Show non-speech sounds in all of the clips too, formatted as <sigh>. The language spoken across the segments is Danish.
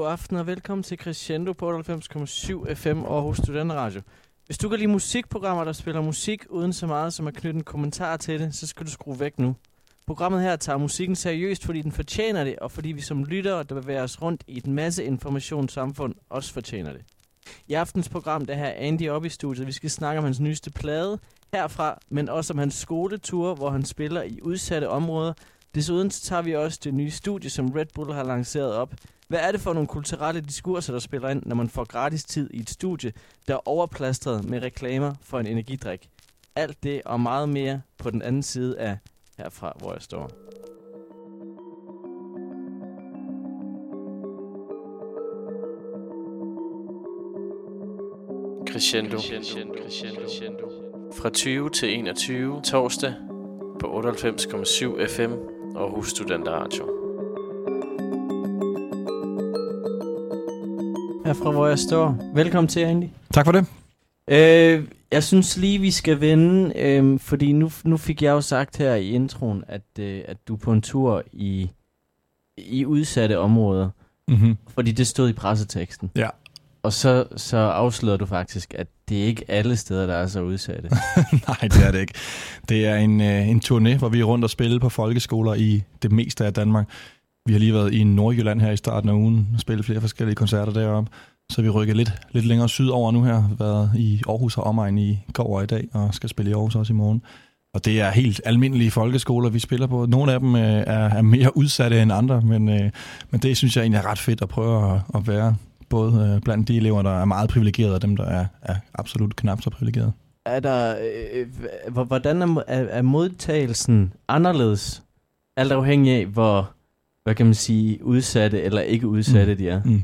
god aften og velkommen til Crescendo på 98,7 FM Aarhus Studenteradio. Hvis du kan lide musikprogrammer, der spiller musik uden så meget som at knytte en kommentar til det, så skal du skrue væk nu. Programmet her tager musikken seriøst, fordi den fortjener det, og fordi vi som lyttere, der bevæger os rundt i et masse informationssamfund, også fortjener det. I aftens program, der her Andy op i studiet. Vi skal snakke om hans nyeste plade herfra, men også om hans skoletur, hvor han spiller i udsatte områder. Desuden tager vi også det nye studie, som Red Bull har lanceret op. Hvad er det for nogle kulturelle diskurser, der spiller ind, når man får gratis tid i et studie, der er overplastret med reklamer for en energidrik? Alt det og meget mere på den anden side af herfra, hvor jeg står. Crescendo. Crescendo. Crescendo. Fra 20 til 21 torsdag på 98,7 FM Aarhus Studenter Radio. Herfra hvor jeg står. Velkommen til, Andy. Tak for det. Øh, jeg synes lige, vi skal vende, øh, fordi nu, nu fik jeg jo sagt her i introen, at, øh, at du er på en tur i, i udsatte områder. Mm-hmm. Fordi det stod i presseteksten. Ja. Og så, så afslører du faktisk, at det er ikke alle steder, der er så udsatte. <laughs> Nej, det er det ikke. Det er en, øh, en turné, hvor vi er rundt og spille på folkeskoler i det meste af Danmark. Vi har lige været i Nordjylland her i starten af ugen og spillet flere forskellige koncerter deroppe. Så vi rykker lidt, lidt længere sydover nu her. Været i Aarhus og omegn i går og i dag, og skal spille i Aarhus også i morgen. Og det er helt almindelige folkeskoler, vi spiller på. Nogle af dem øh, er, er mere udsatte end andre, men, øh, men det synes jeg egentlig er ret fedt at prøve at, at være både øh, blandt de elever, der er meget privilegerede, og dem, der er, er absolut knap så privilegerede. Er der, øh, øh hvordan er, er modtagelsen anderledes? Alt afhængig af, hvor hvad kan man sige, udsatte eller ikke udsatte mm. de er. Mm.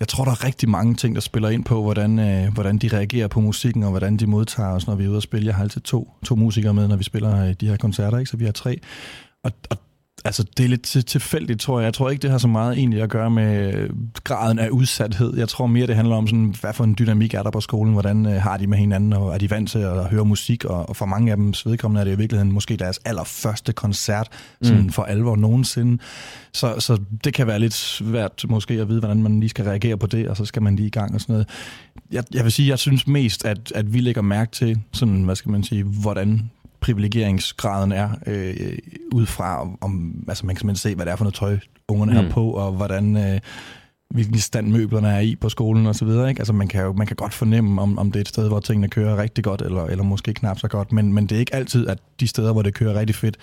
Jeg tror, der er rigtig mange ting, der spiller ind på, hvordan, øh, hvordan de reagerer på musikken, og hvordan de modtager os, når vi er ude at spille. Jeg har altid to, to musikere med, når vi spiller øh, de her koncerter, ikke? så vi har tre. Og, og altså, det er lidt tilfældigt, tror jeg. Jeg tror ikke, det har så meget egentlig at gøre med øh, graden af udsathed. Jeg tror mere, det handler om, sådan, hvad for en dynamik er der på skolen, hvordan øh, har de med hinanden, og er de vant til at høre musik, og, og for mange af dem vedkommende er det i virkeligheden måske deres allerførste koncert, sådan mm. for alvor nogensinde. Så, så det kan være lidt svært måske at vide, hvordan man lige skal reagere på det, og så skal man lige i gang og sådan noget. Jeg, jeg vil sige, jeg synes mest, at, at vi lægger mærke til, sådan, hvad skal man sige, hvordan privilegeringsgraden er øh, ud fra, om, altså man kan simpelthen se, hvad det er for noget tøj, ungerne mm. har på, og hvordan, øh, hvilken stand møblerne er i på skolen og så videre. Ikke? Altså man kan jo man kan godt fornemme, om, om det er et sted, hvor tingene kører rigtig godt, eller, eller måske knap så godt, men, men det er ikke altid, at de steder, hvor det kører rigtig fedt,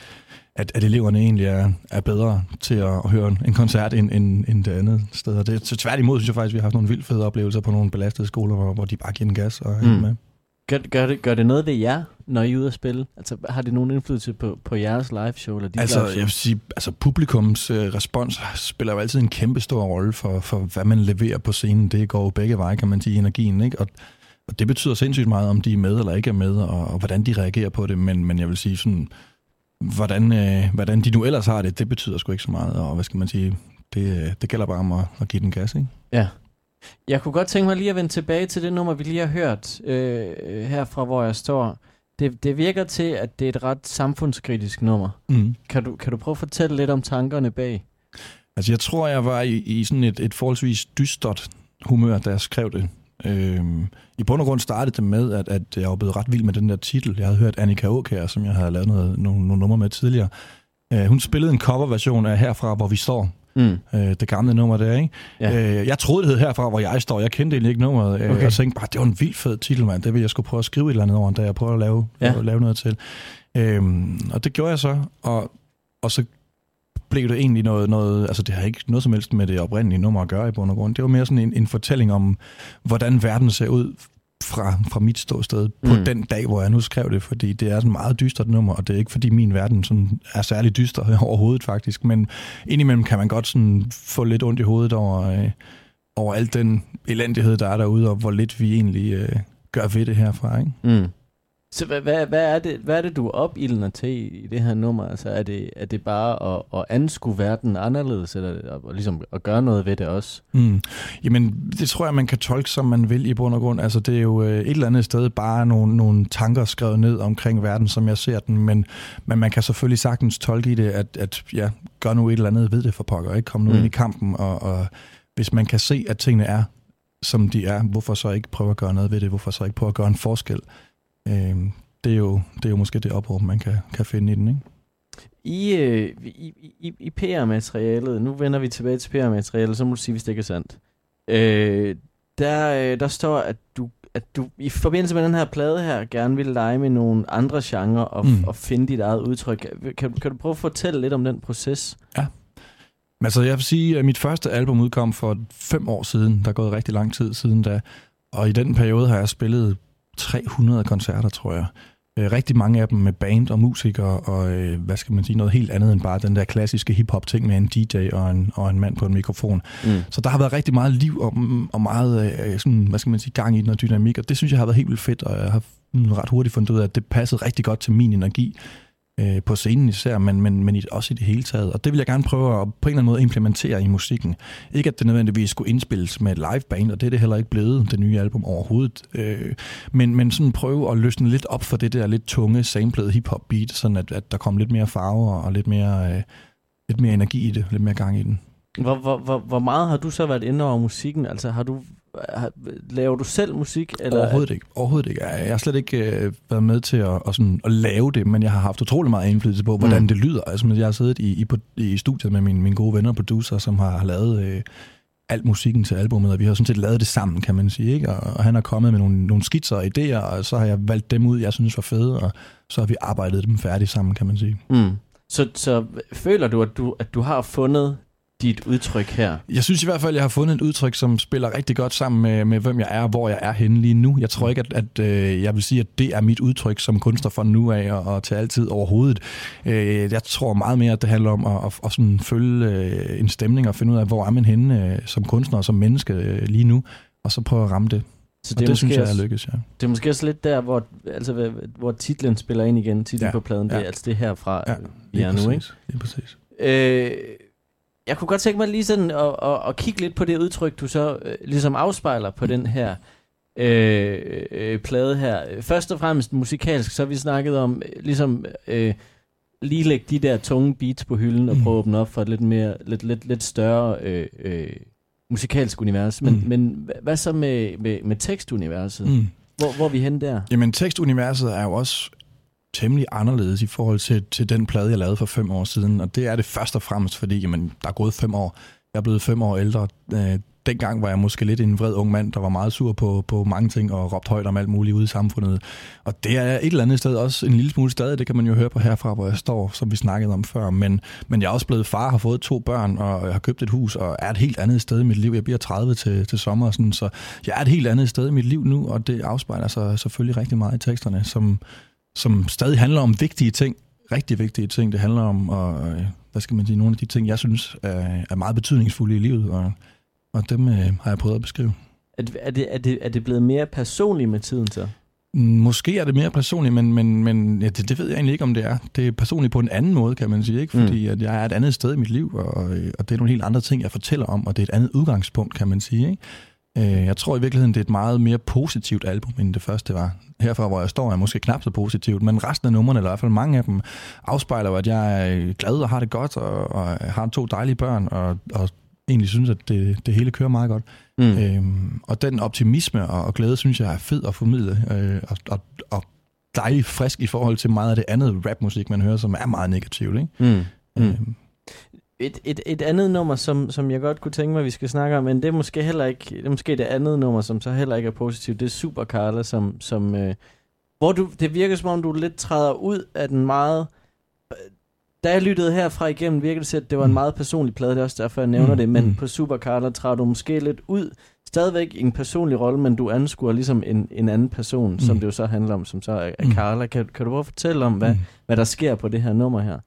at, at eleverne egentlig er, er bedre til at, høre en koncert end, end, end det andet sted. Og det, så tværtimod synes jeg faktisk, at vi har haft nogle vildt fede oplevelser på nogle belastede skoler, hvor, hvor de bare giver en gas og Mm. med. Gør, gør, det, gør det noget ved jer, når I er ude at spille? Altså, har det nogen indflydelse på, på jeres live show? Eller dit Altså, live show? jeg vil sige, altså publikums øh, respons spiller jo altid en kæmpe stor rolle for, for, hvad man leverer på scenen. Det går jo begge veje, kan man sige, energien, ikke? Og, og det betyder sindssygt meget, om de er med eller ikke er med, og, og hvordan de reagerer på det. Men, men jeg vil sige sådan, hvordan, øh, hvordan de nu ellers har det, det betyder sgu ikke så meget. Og hvad skal man sige, det, øh, det gælder bare om at, at give den gas, ikke? Ja. Jeg kunne godt tænke mig lige at vende tilbage til det nummer, vi lige har hørt øh, herfra, hvor jeg står. Det, det virker til, at det er et ret samfundskritisk nummer. Mm. Kan du, kan du prøve at fortælle lidt om tankerne bag? Altså, jeg tror, jeg var i, i sådan et, et forholdsvis dystert humør, da jeg skrev det. Øhm, I bund og grund startede det med, at, at jeg var blevet ret vild med den der titel. Jeg havde hørt Annika Aukær, som jeg havde lavet noget, nogle, nogle numre med tidligere. Øh, hun spillede en coverversion af Herfra, hvor vi står. Mm. Øh, det gamle nummer der, ikke? Ja. Øh, jeg troede, det hed Herfra, hvor jeg står. Jeg kendte egentlig ikke nummeret. Øh, Okay. Og tænkte bare, det var en vild fed titel, mand. Det ville jeg skulle prøve at skrive et eller andet over, da jeg prøvede at lave, Ja. at lave noget til. Øhm, og det gjorde jeg så. Og, og så blev det egentlig noget, noget, altså det har ikke noget som helst med det oprindelige nummer at gøre i bund og grund. Det var mere sådan en, en fortælling om, hvordan verden ser ud fra, fra mit ståsted på Mm. den dag, hvor jeg nu skrev det, fordi det er sådan et meget dystert nummer, og det er ikke fordi min verden sådan er særlig dyster <laughs> overhovedet faktisk, men indimellem kan man godt sådan få lidt ondt i hovedet over, øh, over al den elendighed, der er derude, og hvor lidt vi egentlig øh, gør ved det herfra, ikke? Mm. Så hvad, hvad, hvad, er det, hvad er det, du opildner til i det her nummer? Altså, er det, er det bare at, at anskue verden anderledes, eller at, ligesom at gøre noget ved det også? Mm. Jamen, det tror jeg, man kan tolke, som man vil i bund og grund. Altså, det er jo øh, et eller andet sted bare nogle, nogle tanker skrevet ned omkring verden, som jeg ser den, men, men man kan selvfølgelig sagtens tolke i det, at, at ja, gør nu et eller andet ved det for pokker, ikke? Kom nu mm. ind i kampen og, og, hvis man kan se, at tingene er, som de er, hvorfor så ikke prøve at gøre noget ved det? Hvorfor så ikke prøve at gøre en forskel? Øh, det, er jo, det er jo måske det opråb, man kan, kan finde i den, ikke? I, øh, i, i, i PR-materialet, nu vender vi tilbage til PR-materialet, så må du sige, hvis det ikke er sandt. Øh, der, øh, der står, at du, at du i forbindelse med den her plade her, gerne vil lege med nogle andre genrer og, mm. og finde dit eget udtryk. Kan, kan du prøve at fortælle lidt om den proces? Ja. Altså, jeg vil sige, at mit første album udkom for fem år siden. Der er gået rigtig lang tid siden da. Og i den periode har jeg spillet 300 koncerter, tror jeg. Øh, rigtig mange af dem med band og musikere, og øh, hvad skal man sige, noget helt andet end bare den der klassiske hip-hop-ting med en DJ og en, og en mand på en mikrofon. Mm. Så der har været rigtig meget liv og, og meget øh, sådan, hvad skal man sige, gang i den og dynamik, og det synes jeg har været helt vildt fedt, og jeg har ret hurtigt fundet ud af, at det passede rigtig godt til min energi øh, på scenen især, men, men, men også i det hele taget. Og det vil jeg gerne prøve at på en eller anden måde implementere i musikken. Ikke at det nødvendigvis skulle indspilles med et liveband, og det er det heller ikke blevet, det nye album overhovedet. Øh, men, men sådan prøve at løsne lidt op for det der lidt tunge, samplede hip-hop beat, sådan at, at der kom lidt mere farver og lidt mere, øh, lidt mere energi i det, lidt mere gang i den. Hvor, hvor, hvor, hvor meget har du så været inde over musikken? Altså har du laver du selv musik? Eller? Overhovedet ikke. Overhovedet ikke. Jeg har slet ikke øh, været med til at, at, sådan, at lave det, men jeg har haft utrolig meget indflydelse på, hvordan mm. det lyder. Altså, jeg har siddet i, i, på, i studiet med mine, mine gode venner og producer, som har, har lavet øh, alt musikken til albumet, og vi har sådan set lavet det sammen, kan man sige. Ikke? Og, og han har kommet med nogle, nogle skitser og idéer, og så har jeg valgt dem ud, jeg synes var fede, og så har vi arbejdet dem færdigt sammen, kan man sige. Mm. Så, så føler du, at du, at du har fundet dit udtryk her? Jeg synes i hvert fald, at jeg har fundet et udtryk, som spiller rigtig godt sammen med, med hvem jeg er og hvor jeg er henne lige nu. Jeg tror ikke, at, at øh, jeg vil sige, at det er mit udtryk som kunstner fra nu af og, og til altid overhovedet. Øh, jeg tror meget mere, at det handler om at, at, at sådan følge øh, en stemning og finde ud af, hvor er man henne øh, som kunstner og som menneske øh, lige nu, og så prøve at ramme det. Så det, og det synes jeg er lykkes, ja. Det er måske også lidt der, hvor, altså, hvor titlen spiller ind igen, titlen ja, på pladen. Det er altså det herfra, ja, vi er nu, ikke? Lige præcis. Øh, jeg kunne godt tænke mig lige sådan at, at, at kigge lidt på det udtryk, du så øh, ligesom afspejler på den her øh, øh, plade her. Først og fremmest musikalsk, så har vi snakket om øh, ligesom øh, lige lægge de der tunge beats på hylden og mm. prøve at åbne op for et lidt, mere, lidt, lidt, lidt større øh, øh, musikalsk univers. Men, mm. men hvad så med, med, med tekstuniverset? Mm. Hvor, hvor er vi henne der? Jamen tekstuniverset er jo også temmelig anderledes i forhold til, til den plade, jeg lavede for fem år siden. Og det er det først og fremmest, fordi jamen, der er gået fem år. Jeg er blevet fem år ældre. Øh, dengang var jeg måske lidt en vred ung mand, der var meget sur på, på mange ting og råbte højt om alt muligt ude i samfundet. Og det er et eller andet sted også en lille smule stadig, det kan man jo høre på herfra, hvor jeg står, som vi snakkede om før. Men, men jeg er også blevet far, har fået to børn, og jeg har købt et hus, og er et helt andet sted i mit liv. Jeg bliver 30 til, til sommer, sådan, så jeg er et helt andet sted i mit liv nu, og det afspejler sig selvfølgelig rigtig meget i teksterne, som, som stadig handler om vigtige ting, rigtig vigtige ting. Det handler om, og, hvad skal man sige, nogle af de ting, jeg synes er, er meget betydningsfulde i livet, og, og dem øh, har jeg prøvet at beskrive. Er det, er, det, er, det, er det blevet mere personligt med tiden så? Måske er det mere personligt, men, men, men ja, det, det ved jeg egentlig ikke, om det er. Det er personligt på en anden måde, kan man sige. Ikke? Fordi mm. at jeg er et andet sted i mit liv, og, og det er nogle helt andre ting, jeg fortæller om, og det er et andet udgangspunkt, kan man sige. Ikke? Øh, jeg tror i virkeligheden, det er et meget mere positivt album, end det første var. Herfra, hvor jeg står, er måske knap så positivt, men resten af numrene, eller i hvert fald mange af dem, afspejler, at jeg er glad og har det godt, og, og har to dejlige børn, og, og egentlig synes, at det, det hele kører meget godt. Mm. Øhm, og den optimisme og, og glæde, synes jeg er fed at formidle, øh, og, og, og dejligt frisk i forhold til meget af det andet rapmusik, man hører, som er meget negativt. Ikke? Mm. Mm. Øhm, et, et, et andet nummer, som, som jeg godt kunne tænke mig, vi skal snakke om, men det er måske heller ikke, det er måske det andet nummer, som så heller ikke er positivt, det er Super Carla, som, som øh, hvor du, det virker som om, du lidt træder ud af den meget, da jeg lyttede herfra igennem, virkede det til, at det var en mm. meget personlig plade, det er også derfor, jeg nævner mm. det, men mm. på Super Carla træder du måske lidt ud, stadigvæk en personlig rolle, men du anskuer ligesom en, en anden person, mm. som det jo så handler om, som så er, er Carla. Kan, kan du bare fortælle om, hvad, mm. hvad der sker på det her nummer her?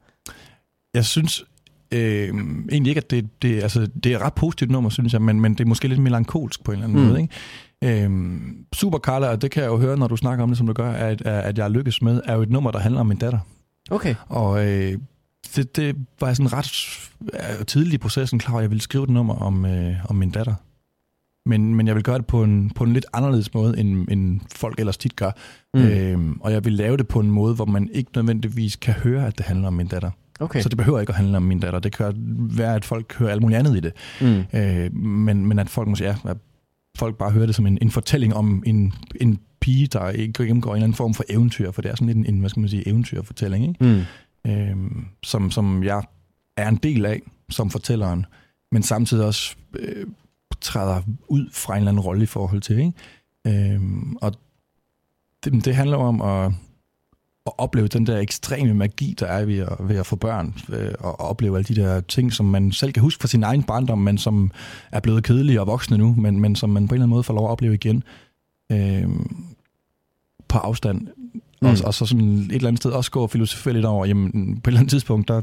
Jeg synes, Øh, egentlig ikke, at det, det, altså, det er et ret positivt nummer, synes jeg, men, men det er måske lidt melankolsk på en eller anden mm. måde. Ikke? Øh, Super Carla, og det kan jeg jo høre, når du snakker om det, som du gør, at, at jeg lykkes med, er jo et nummer, der handler om min datter. Okay. Og øh, det, det var sådan ret øh, tidlig i processen klar, at jeg ville skrive et nummer om, øh, om min datter. Men, men jeg vil gøre det på en, på en lidt anderledes måde, end, end folk ellers tit gør. Mm. Øh, og jeg vil lave det på en måde, hvor man ikke nødvendigvis kan høre, at det handler om min datter. Okay. Så det behøver ikke at handle om min datter. Det kan være, at folk hører alt muligt andet i det. Mm. Øh, men, men at folk måske, ja, at folk bare hører det som en, en fortælling om en, en pige, der ikke gennemgår en eller anden form for eventyr, for det er sådan lidt en, en hvad skal man sige, eventyrfortælling, ikke? Mm. Øh, som, som jeg er en del af som fortælleren, men samtidig også øh, træder ud fra en eller anden rolle i forhold til. Ikke? Øh, og det, det handler om at, at opleve den der ekstreme magi, der er ved at, ved at få børn, øh, og opleve alle de der ting, som man selv kan huske fra sin egen barndom, men som er blevet kedelige og voksne nu, men, men som man på en eller anden måde får lov at opleve igen øh, på afstand. Mm. Og, og så sådan et eller andet sted også gå og filosofere lidt over, jamen på et eller andet tidspunkt, der,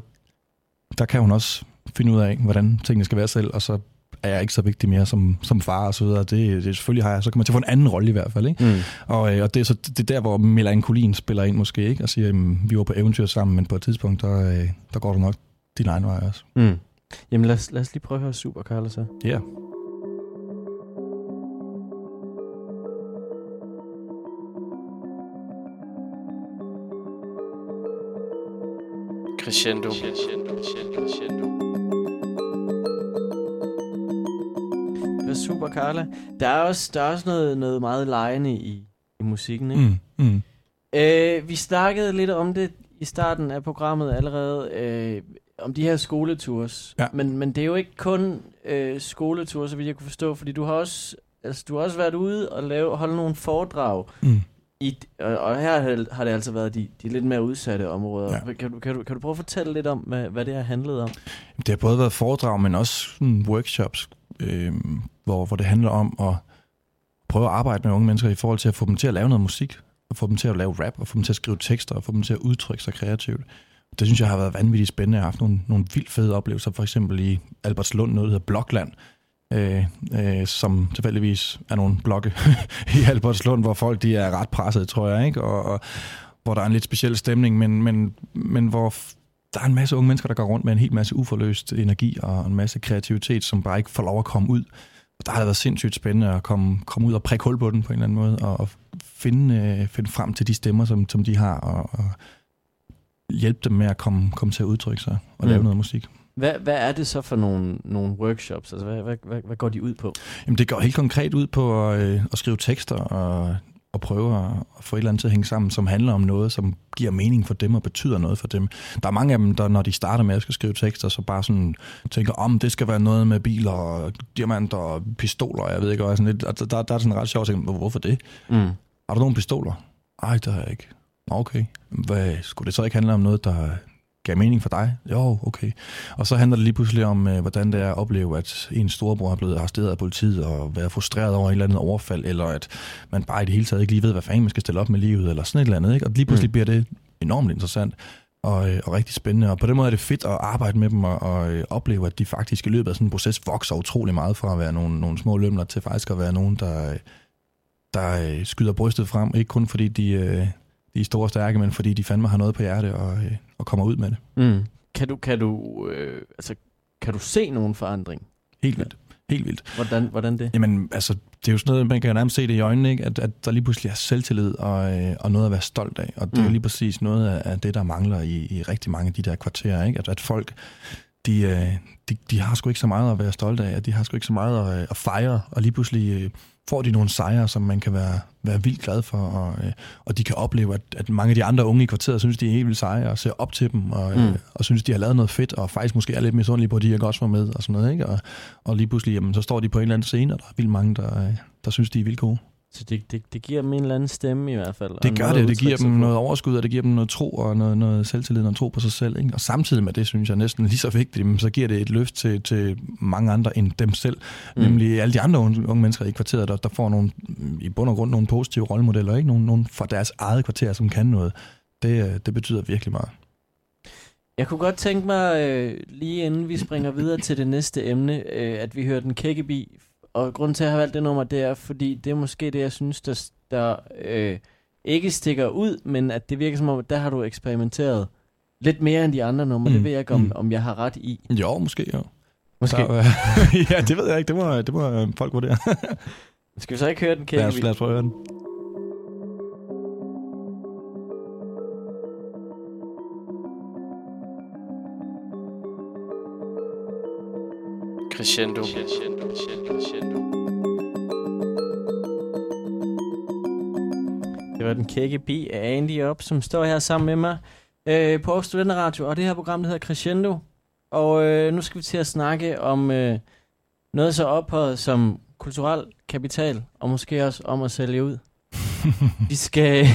der kan hun også finde ud af, hvordan tingene skal være selv, og så er jeg ikke så vigtig mere som, som far og så videre. Det, det selvfølgelig har jeg, så kan man til at få en anden rolle i hvert fald. Ikke? Mm. Og, øh, og det er så det er der, hvor melankolien spiller ind måske, ikke? og siger, jamen, vi var på eventyr sammen, men på et tidspunkt, der, øh, der går du nok din egen vej også. Mm. Jamen lad os, lad os lige prøve at høre Super Carla så. Ja. Yeah. Crescendo. Crescendo, crescendo, crescendo. Super, Carla. Der er også, der er også noget, noget meget lejende i, i musikken, ikke? Mm, mm. Øh, vi snakkede lidt om det i starten af programmet allerede, øh, om de her skoleturs. Ja. Men, men det er jo ikke kun øh, skoleture, så vidt jeg kunne forstå, fordi du har også, altså, du har også været ude og lave, holde nogle foredrag. Mm. I, og, og her har det, altså været de, de lidt mere udsatte områder. Ja. Kan, du, kan, du, kan du prøve at fortælle lidt om, hvad, hvad det har handlet om? Det har både været foredrag, men også sådan workshops, øh, hvor, hvor det handler om at prøve at arbejde med unge mennesker i forhold til at få dem til at lave noget musik, og få dem til at lave rap, og få dem til at skrive tekster, og få dem til at udtrykke sig kreativt. Det synes jeg har været vanvittigt spændende. Jeg har haft nogle, nogle vildt fede oplevelser, for eksempel i Albertslund, noget der hedder Blokland, øh, øh, som tilfældigvis er nogle blokke <laughs> i Albertslund, hvor folk de er ret presset, tror jeg, ikke? Og, og hvor der er en lidt speciel stemning, men, men, men hvor der er en masse unge mennesker, der går rundt med en helt masse uforløst energi og en masse kreativitet, som bare ikke får lov at komme ud. Og der har det været sindssygt spændende at komme, komme ud og prikke hul på den på en eller anden måde, og, og finde, øh, finde frem til de stemmer, som, som de har, og, og hjælpe dem med at komme, komme til at udtrykke sig og Mm. lave noget musik. Hvad, hvad er det så for nogle, nogle workshops? Altså, hvad, hvad, hvad, hvad går de ud på? Jamen, det går helt konkret ud på at, øh, at skrive tekster og, og prøve at, at få et eller andet til at hænge sammen, som handler om noget, som giver mening for dem og betyder noget for dem. Der er mange af dem, der når de starter med at skal skrive tekster, så bare sådan tænker, om det skal være noget med biler og diamanter og pistoler, og jeg ved ikke, hvad sådan lidt. Og der, der er sådan ret sjovt at tænke, hvorfor det? Mm. Har du nogle pistoler? Ej, det har jeg ikke. Okay. Hvad, skulle det så ikke handle om noget, der gav mening for dig? Jo, okay. Og så handler det lige pludselig om, øh, hvordan det er at opleve, at en storebror er blevet arresteret af politiet og være frustreret over et eller andet overfald, eller at man bare i det hele taget ikke lige ved, hvad fanden man skal stille op med livet, eller sådan et eller andet. Ikke? Og lige pludselig Mm. bliver det enormt interessant og, øh, og rigtig spændende. Og på den måde er det fedt at arbejde med dem og, og øh, opleve, at de faktisk i løbet af sådan en proces vokser utrolig meget fra at være nogle, nogle små lømler til faktisk at være nogen, der, der øh, skyder brystet frem. Ikke kun fordi de, øh, de er store og stærke, men fordi de fandme har noget på hjerte og, øh, og kommer ud med det. Mm. Kan du, kan du, øh, altså, kan du se nogen forandring? Helt vildt. Helt vildt. Hvordan, hvordan det? Jamen, altså, det er jo sådan noget, man kan nærmest se det i øjnene, ikke? At, at der lige pludselig er selvtillid og, øh, og noget at være stolt af. Og det er jo Mm. lige præcis noget af, af det, der mangler i, i rigtig mange af de der kvarterer, ikke? At, at folk, de, øh, de, de har sgu ikke så meget at være stolte af, og de har sgu ikke så meget at, øh, at fejre, og lige pludselig øh, får de nogle sejre, som man kan være, være vildt glad for, og, og de kan opleve, at, at mange af de andre unge i kvarteret synes, de er helt vildt seje, og ser op til dem, og, Mm. og synes, de har lavet noget fedt, og faktisk måske er lidt misundelige på, at de ikke også var med, og sådan noget, ikke? Og, og lige pludselig, jamen, så står de på en eller anden scene, og der er vildt mange, der, der synes, de er vildt gode. Så det, det, det giver dem en eller anden stemme i hvert fald. Det gør det, det giver dem noget overskud, og det giver dem noget tro og noget, noget selvtillid og tro på sig selv. Ikke? Og samtidig med det, synes jeg næsten lige så vigtigt, men så giver det et løft til, til mange andre end dem selv. Mm. Nemlig alle de andre unge, unge mennesker i kvarteret, der, der får nogle, i bund og grund nogle positive rollemodeller, ikke? Nogle, nogle fra deres eget kvarter, som kan noget. Det, øh, det betyder virkelig meget. Jeg kunne godt tænke mig, øh, lige inden vi springer videre til det næste emne, øh, at vi hører den kækkebi. Og grunden til, at jeg har valgt det nummer, det er, fordi det er måske det, jeg synes, der, der øh, ikke stikker ud, men at det virker som om, at der har du eksperimenteret lidt mere end de andre numre. Mm. Det ved jeg ikke, om, mm. om jeg har ret i. Jo, måske jo. Måske. Øh, <laughs> ja, det ved jeg ikke. Det må, det må øh, folk vurdere. Skal vi så ikke høre den lad, os, lad os prøve at høre den. Crescendo. Crescendo, crescendo, crescendo. Det var den kække bi af Andy op, som står her sammen med mig øh, på Aarhus Radio, og det her program, der hedder Crescendo. Og øh, nu skal vi til at snakke om øh, noget så ophøjet som kulturel kapital, og måske også om at sælge ud. <laughs> vi skal...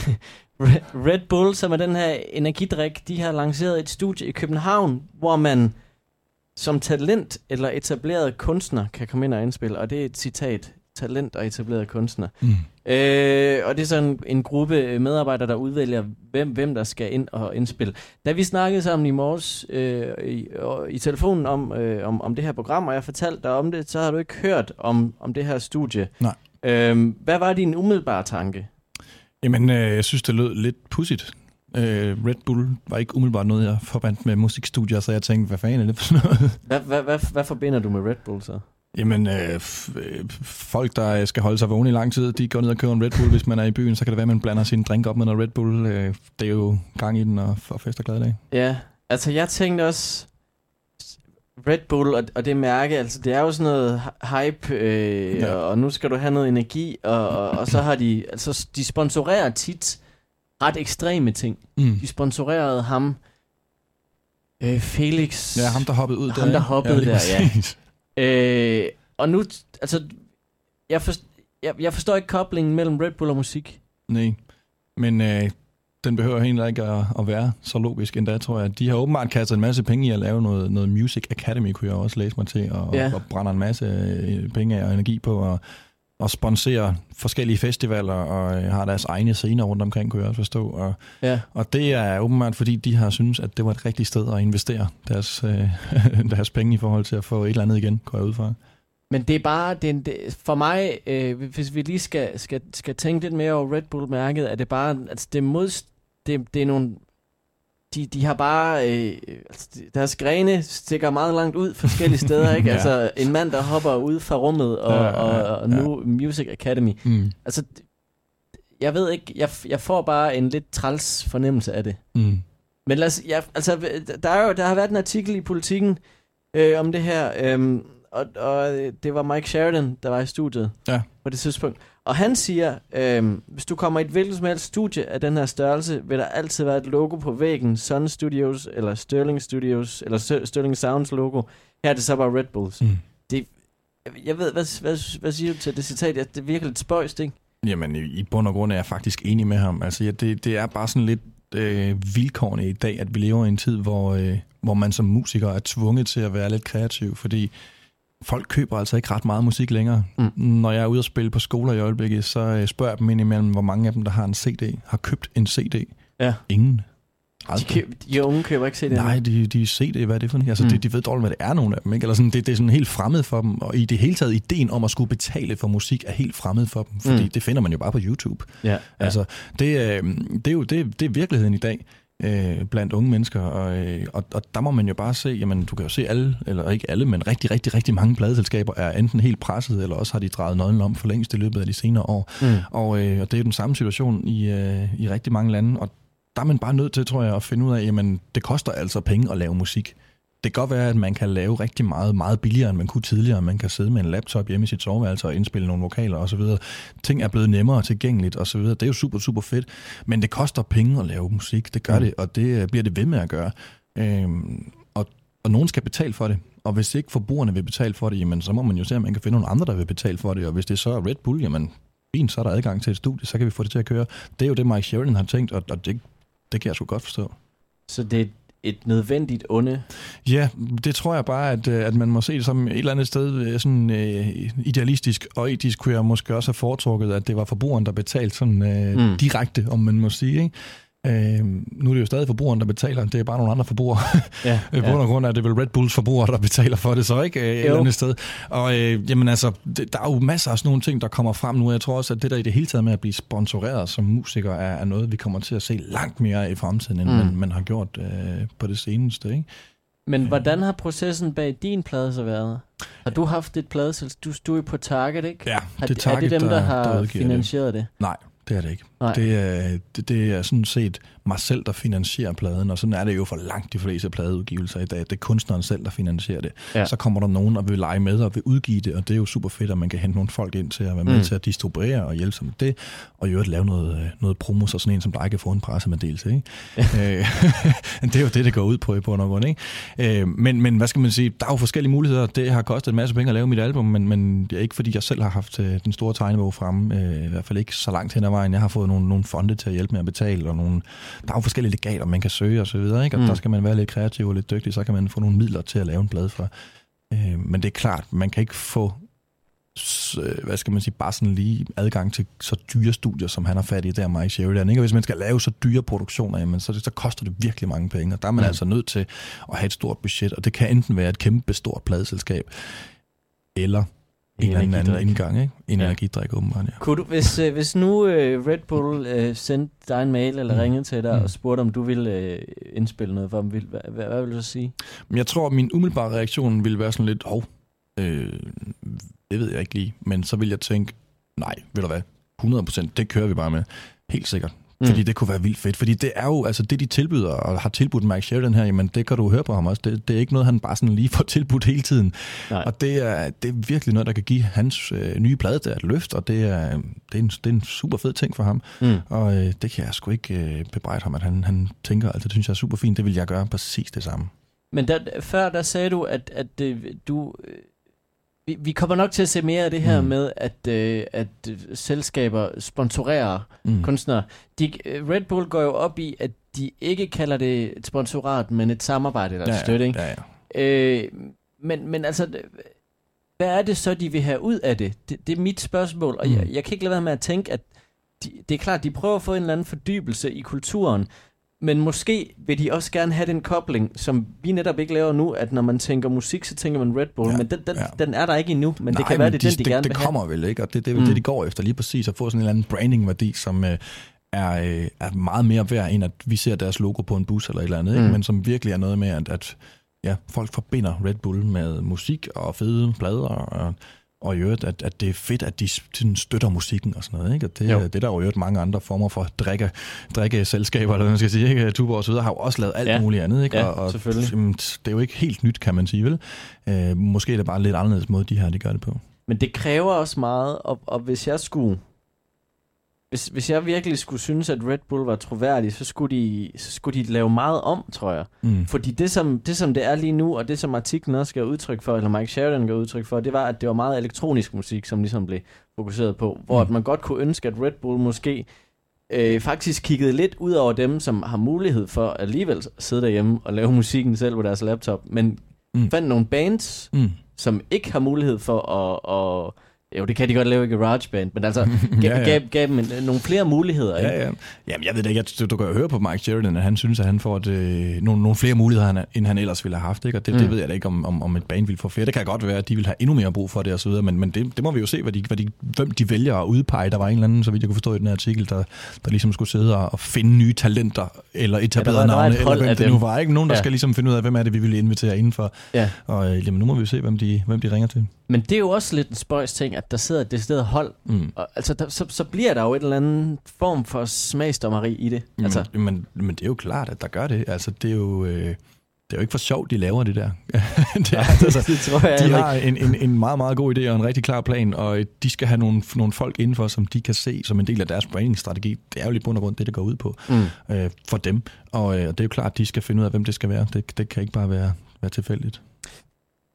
<laughs> Red Bull, som er den her energidrik, de har lanceret et studie i København, hvor man som talent eller etableret kunstner kan komme ind og indspille, og det er et citat, talent og etableret kunstner. Mm. Øh, og det er sådan en gruppe medarbejdere, der udvælger, hvem, hvem der skal ind og indspille. Da vi snakkede sammen i morges øh, i, i telefonen om, øh, om, om det her program, og jeg fortalte dig om det, så har du ikke hørt om, om det her studie. Nej. Øh, hvad var din umiddelbare tanke? Jamen, øh, jeg synes, det lød lidt pudsigt. Øh, Red Bull var ikke umiddelbart noget, jeg forbandt med musikstudier, så jeg tænkte, hvad fanden er det for noget? <laughs> Hvad, hvad, hvad, hvad forbinder du med Red Bull så? Jamen, øh, øh, folk, der skal holde sig vågne i lang tid, de går ned og køber en Red Bull. Hvis man er i byen, så kan det være, at man blander sin drink op med noget Red Bull. Øh, det er jo gang i den og for fest og glad dag. Ja, altså jeg tænkte også, Red Bull og, og det mærke, altså det er jo sådan noget hype, øh, ja. og, og nu skal du have noget energi, og, og, og så har de, altså de sponsorerer tit ret ekstreme ting. Mm. De sponsorerede ham, øh, Felix. Ja, ham der hoppede ud ham, der. Ham der hoppede ja, der, ja. Øh, og nu, altså, jeg, for, jeg, jeg forstår ikke koblingen mellem Red Bull og musik. Nej, men øh, den behøver egentlig ikke at, at være så logisk endda, tror jeg. De har åbenbart kastet en masse penge i at lave noget, noget Music Academy, kunne jeg også læse mig til, og, ja. og brænder en masse øh, penge og energi på, og og sponsorer forskellige festivaler og øh, har deres egne scener rundt omkring, kunne jeg også forstå. Og, ja. og det er åbenbart, fordi de har synes, at det var et rigtigt sted at investere deres, øh, <laughs> deres penge i forhold til at få et eller andet igen, går jeg ud fra. Men det er bare, det er, det, for mig, øh, hvis vi lige skal, skal, skal tænke lidt mere over Red Bull-mærket, er det bare, altså det, mod, det, det er nogle de, de har bare, øh, altså, deres grene stikker meget langt ud forskellige <laughs> steder, ikke? ja. Altså en mand, der hopper ud fra rummet, og, ja, ja, ja. og, og nu ja. Music Academy. Mm. Altså, jeg ved ikke, jeg, jeg får bare en lidt træls fornemmelse af det. Mm. Men lad os, jeg, altså, der, er jo, der har været en artikel i Politiken øh, om det her, øh, og, og det var Mike Sheridan, der var i studiet ja. på det tidspunkt. Og han siger, øhm, hvis du kommer i et hvilket som helst studie af den her størrelse, vil der altid være et logo på væggen, Sun Studios, eller Sterling Studios, eller Sterling Sounds logo. Her er det så bare Red Bulls. Mm. Det, jeg ved, hvad, hvad, hvad siger du til det citat? Det er virkelig et spøjst, ikke? Jamen, i, i bund og grund er jeg faktisk enig med ham. Altså, ja, det, det er bare sådan lidt øh, vilkårene i dag, at vi lever i en tid, hvor, øh, hvor man som musiker er tvunget til at være lidt kreativ, fordi folk køber altså ikke ret meget musik længere. Mm. Når jeg er ude og spille på skoler i øjeblikket, så øh, spørger jeg dem indimellem, hvor mange af dem, der har en CD, har købt en CD. Ja. Ingen. De, køb, de unge køber ikke CD? Nej, de, de CD, hvad er det for noget? Altså, mm. de, de ved dårligt, hvad det er, nogle af dem. Ikke? Eller sådan, det, det er sådan helt fremmed for dem. Og i det hele taget, ideen om at skulle betale for musik er helt fremmed for dem. Fordi mm. det finder man jo bare på YouTube. Ja, ja. Altså, det, øh, det, er jo det, det er virkeligheden i dag øh, blandt unge mennesker, og, øh, og, og der må man jo bare se, jamen du kan jo se alle, eller ikke alle, men rigtig, rigtig, rigtig mange pladeselskaber er enten helt presset, eller også har de drejet nøglen om for længst i løbet af de senere år. Mm. Og, øh, og det er jo den samme situation i, øh, i rigtig mange lande, og der er man bare nødt til, tror jeg, at finde ud af, jamen det koster altså penge at lave musik det kan godt være, at man kan lave rigtig meget, meget billigere, end man kunne tidligere. Man kan sidde med en laptop hjemme i sit soveværelse og indspille nogle vokaler osv. Ting er blevet nemmere tilgængeligt osv. Det er jo super, super fedt. Men det koster penge at lave musik. Det gør mm. det, og det øh, bliver det ved med at gøre. Øhm, og, og nogen skal betale for det. Og hvis ikke forbrugerne vil betale for det, jamen, så må man jo se, om man kan finde nogle andre, der vil betale for det. Og hvis det så er Red Bull, jamen fint, så er der adgang til et studie, så kan vi få det til at køre. Det er jo det, Mike Sheridan har tænkt, og, og det, det kan jeg sgu godt forstå. Så det, et nødvendigt onde? Ja, det tror jeg bare, at, øh, at man må se det som et eller andet sted øh, sådan uh, idealistisk og etisk kunne jeg måske også have foretrukket, at det var forbrugeren, der betalte sådan uh, mm. direkte, om man må sige. Ikke? Øh, nu er det jo stadig forbrugeren, der betaler. Det er bare nogle andre forbrugere. <laughs> Ja, ja. På grund af grund er det vel Red Bulls forbrugere, der betaler for det, så ikke øh, et eller andet sted. Og øh, jamen altså, det, der er jo masser af sådan nogle ting, der kommer frem nu. Jeg tror også, at det der i det hele taget med at blive sponsoreret som musiker, er, er noget, vi kommer til at se langt mere i fremtiden, end mm. man, man har gjort øh, på det seneste. Ikke? Men hvordan har processen bag din plade så været? Har du haft et pladeselskab? Du stod jo på Target, ikke? Ja, det er Target, Er det dem, der, der har der finansieret det? det? Nej, det er det ikke. Nej. Det, er, det, det er sådan set mig selv, der finansierer pladen, og sådan er det jo for langt de fleste pladeudgivelser i dag. Det er kunstneren selv, der finansierer det. Ja. Så kommer der nogen og vil lege med og vil udgive det, og det er jo super fedt, at man kan hente nogle folk ind til at være med mm. til at distribuere og hjælpe sig med det, og i øvrigt lave noget, øh, noget promo, så sådan en som dig kan få en pressemeddelelse. Ikke? Øh, <laughs> det er jo det, det går ud på i bund og grund. Ikke? Øh, men, men hvad skal man sige, der er jo forskellige muligheder. Det har kostet en masse penge at lave mit album, men, men det er ikke fordi, jeg selv har haft den store tegnebog fremme, i hvert fald ikke så langt hen ad vejen. Jeg har fået nogle, nogle fonde til at hjælpe med at betale, og nogle, der er jo forskellige legater, man kan søge videre, ikke? og mm. der skal man være lidt kreativ og lidt dygtig, så kan man få nogle midler til at lave en blad for. Øh, men det er klart, man kan ikke få øh, hvad skal man sige, bare sådan lige adgang til så dyre studier, som han har fat i der, Mike Sheridan. Ikke? Og hvis man skal lave så dyre produktioner, jamen, så, så koster det virkelig mange penge, og der er man mm. altså nødt til at have et stort budget, og det kan enten være et kæmpe stort pladeselskab, eller en eller anden indgang, ikke? En ja. energidrik, åbenbart, ja. Kunne du, hvis, øh, hvis nu øh, Red Bull øh, sendte dig en mail eller mm. ringede til dig mm. og spurgte, om du ville øh, indspille noget for dem, hvad, hvad, hvad, hvad vil du så sige? Jeg tror, at min umiddelbare reaktion ville være sådan lidt, hov, øh, det ved jeg ikke lige, men så vil jeg tænke, nej, ved du hvad, 100%, det kører vi bare med. Helt sikkert. Mm. Fordi det kunne være vildt fedt. Fordi det er jo, altså det de tilbyder, og har tilbudt Mike Sheridan her, jamen det kan du høre på ham også. Det, det er ikke noget, han bare sådan lige får <laughs> tilbudt hele tiden. Nej. Og det er, det er virkelig noget, der kan give hans øh, nye plade der et løft, og det er, det, er en, det er en super fed ting for ham. Mm. Og øh, det kan jeg sgu ikke øh, bebrejde ham, at han, han tænker, altså det synes jeg er super fint, det vil jeg gøre præcis det samme. Men der, før der sagde du, at, at øh, du vi, vi kommer nok til at se mere af det her mm. med, at, øh, at selskaber sponsorerer mm. kunstnere. De, øh, Red Bull går jo op i, at de ikke kalder det et sponsorat, men et samarbejde eller ja, støtte. Ikke? Ja, ja. Øh, men, men altså, hvad er det så, de vil have ud af det? Det, det er mit spørgsmål, og mm. jeg, jeg kan ikke lade være med at tænke, at de, det er klart, de prøver at få en eller anden fordybelse i kulturen, men måske vil de også gerne have den kobling, som vi netop ikke laver nu, at når man tænker musik, så tænker man Red Bull, ja, men den, den, ja. den er der ikke endnu, men Nej, det kan være, det er de, den, de det, gerne det vil have. Det kommer vel, ikke? Og det, det er mm. det, de går efter lige præcis, at få sådan en eller anden branding-værdi, som øh, er, øh, er meget mere værd, end at vi ser deres logo på en bus eller et eller andet, ikke? Mm. men som virkelig er noget med, at, at ja, folk forbinder Red Bull med musik og fede plader og og i øvrigt, at, at det er fedt, at de støtter musikken og sådan noget. Ikke? Og det, det er der jo i øvrigt mange andre former for drikke, drikkeselskaber, eller hvad man skal sige. Ikke? Tuborg og så videre har jo også lavet alt ja. muligt andet. Ikke? Ja, og, og, selvfølgelig. Det er jo ikke helt nyt, kan man sige. vel? Øh, måske er det bare en lidt anderledes måde, de her de gør det på. Men det kræver også meget, og, og hvis jeg skulle hvis, hvis jeg virkelig skulle synes, at Red Bull var troværdig, så skulle de, så skulle de lave meget om, tror jeg. Mm. Fordi det som, det, som det er lige nu, og det som artiklen også gav udtryk for, eller Mike Sheridan gav udtryk for, det var, at det var meget elektronisk musik, som ligesom blev fokuseret på. Hvor mm. man godt kunne ønske, at Red Bull måske øh, faktisk kiggede lidt ud over dem, som har mulighed for alligevel sidde derhjemme og lave musikken selv på deres laptop, men mm. fandt nogle bands, mm. som ikke har mulighed for at... at jo, det kan de godt lave i GarageBand, men altså <laughs> gav, ja, ja. gav, gav dem nogle flere muligheder. Ikke? Ja, ja. Jamen, jeg ved det ikke. Jeg, du kan jo høre på Mike Sheridan, at han synes, at han får et, øh, nogle, nogle flere muligheder, end han ellers ville have haft. Ikke? Og det, mm. det ved jeg da ikke, om, om, om et band vil få flere. Det kan godt være, at de vil have endnu mere brug for det osv., men, men det, det må vi jo se, hvad de, hvad de, hvem de vælger at udpege. Der var en eller anden, så vidt jeg kunne forstå i den her artikel, der, der ligesom skulle sidde og finde nye talenter, eller etablerede ja, navne, eller hvem det nu var. Ikke? Nogen, der ja. skal ligesom finde ud af, hvem er det, vi vil invitere indenfor. Ja. Og øh, jamen, nu må vi jo se, hvem de, hvem de ringer til. Men det er jo også lidt en spøjs ting, at der sidder det sted hold. Mm. Og, altså, der, så, så bliver der jo et eller andet form for smagsdommeri i det. Altså. Men, men, men det er jo klart, at der gør det. Altså, det er jo... Øh det er jo ikke for sjovt, de laver det der. <laughs> det, er, altså, det tror jeg de har en, en, en meget, meget god idé og en rigtig klar plan, og de skal have nogle, nogle folk indenfor, som de kan se som en del af deres brandingstrategi. Det er jo lige bund og grund det, det går ud på mm. øh, for dem. Og øh, det er jo klart, at de skal finde ud af, hvem det skal være. Det, det kan ikke bare være, være tilfældigt.